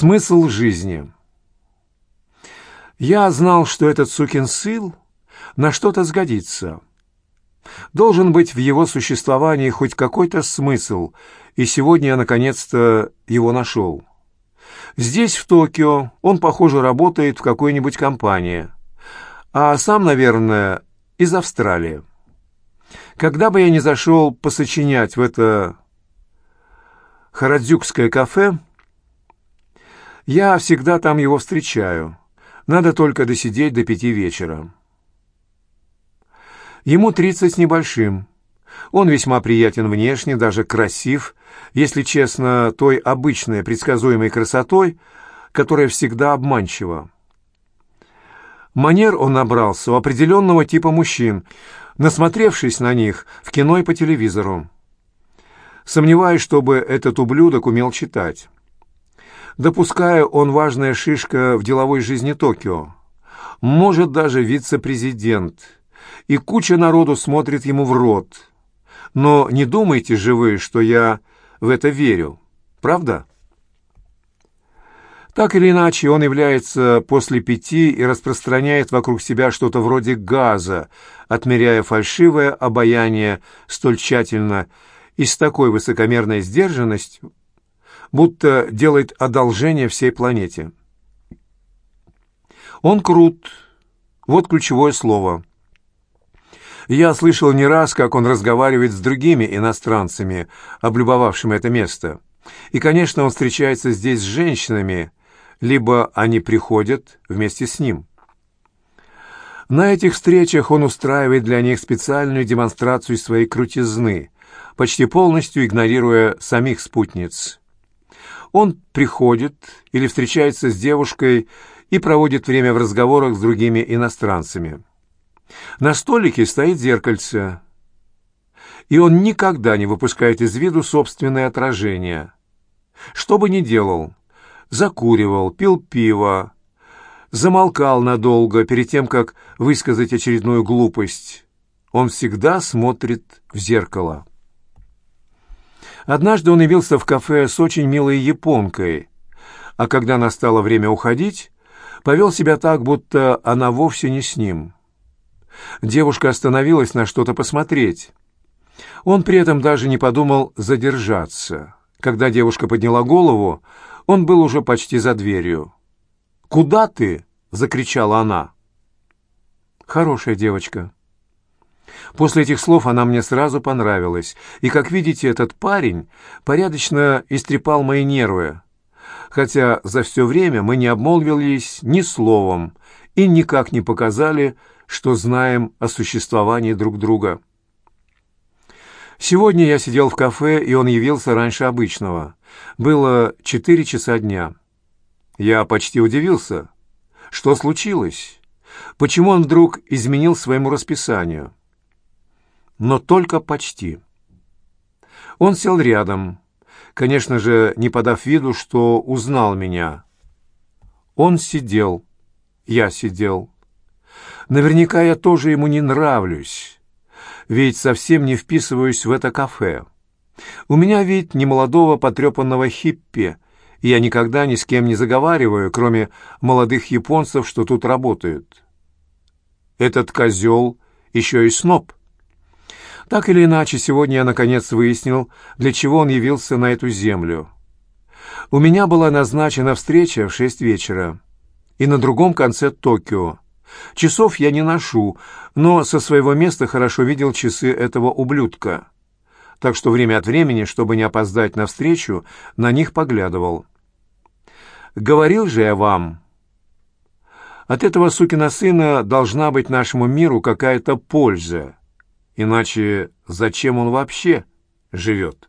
Смысл жизни. Я знал, что этот сукин сын на что-то сгодится. Должен быть в его существовании хоть какой-то смысл, и сегодня я наконец-то его нашел. Здесь, в Токио, он, похоже, работает в какой-нибудь компании, а сам, наверное, из Австралии. Когда бы я ни зашел посочинять в это харадзюкское кафе, я всегда там его встречаю. Надо только досидеть до пяти вечера. Ему тридцать с небольшим. Он весьма приятен внешне, даже красив, если честно, той обычной предсказуемой красотой, которая всегда обманчива. Манер он набрался у определенного типа мужчин, насмотревшись на них в кино и по телевизору. Сомневаюсь, чтобы этот ублюдок умел читать. Допуская, он важная шишка в деловой жизни Токио. Может, даже вице-президент. И куча народу смотрит ему в рот. Но не думайте же вы, что я в это верю. Правда? Так или иначе, он является после пяти и распространяет вокруг себя что-то вроде газа, отмеряя фальшивое обаяние столь тщательно и с такой высокомерной сдержанностью, будто делает одолжение всей планете. Он крут. Вот ключевое слово. Я слышал не раз, как он разговаривает с другими иностранцами, облюбовавшими это место. И, конечно, он встречается здесь с женщинами, либо они приходят вместе с ним. На этих встречах он устраивает для них специальную демонстрацию своей крутизны, почти полностью игнорируя самих спутниц. Он приходит или встречается с девушкой и проводит время в разговорах с другими иностранцами. На столике стоит зеркальце, и он никогда не выпускает из виду собственное отражение. Что бы ни делал, закуривал, пил пиво, замолкал надолго перед тем, как высказать очередную глупость. Он всегда смотрит в зеркало. Однажды он явился в кафе с очень милой японкой, а когда настало время уходить, повел себя так, будто она вовсе не с ним. Девушка остановилась на что-то посмотреть. Он при этом даже не подумал задержаться. Когда девушка подняла голову, он был уже почти за дверью. «Куда ты?» — закричала она. «Хорошая девочка». После этих слов она мне сразу понравилась, и, как видите, этот парень порядочно истрепал мои нервы, хотя за все время мы не обмолвились ни словом и никак не показали, что знаем о существовании друг друга. Сегодня я сидел в кафе, и он явился раньше обычного. Было четыре часа дня. Я почти удивился. Что случилось? Почему он вдруг изменил своему расписанию? Но только почти. Он сел рядом, конечно же, не подав виду, что узнал меня. Он сидел, я сидел. Наверняка я тоже ему не нравлюсь, ведь совсем не вписываюсь в это кафе. У меня вид немолодого потрепанного хиппи, и я никогда ни с кем не заговариваю, кроме молодых японцев, что тут работают. Этот козел еще и сноб. Так или иначе, сегодня я наконец выяснил, для чего он явился на эту землю. У меня была назначена встреча в шесть вечера, и на другом конце Токио. Часов я не ношу, но со своего места хорошо видел часы этого ублюдка. Так что время от времени, чтобы не опоздать на встречу, на них поглядывал. Говорил же я вам, от этого сукина сына должна быть нашему миру какая-то польза. Иначе зачем он вообще живет?